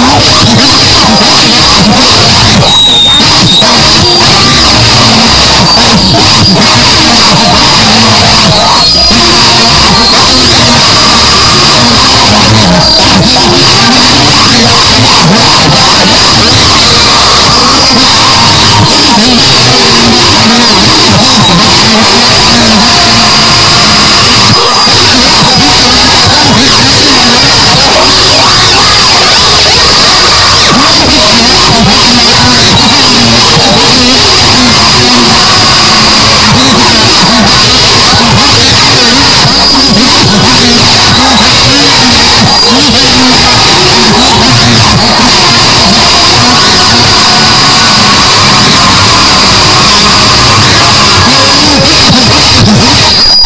Yeah.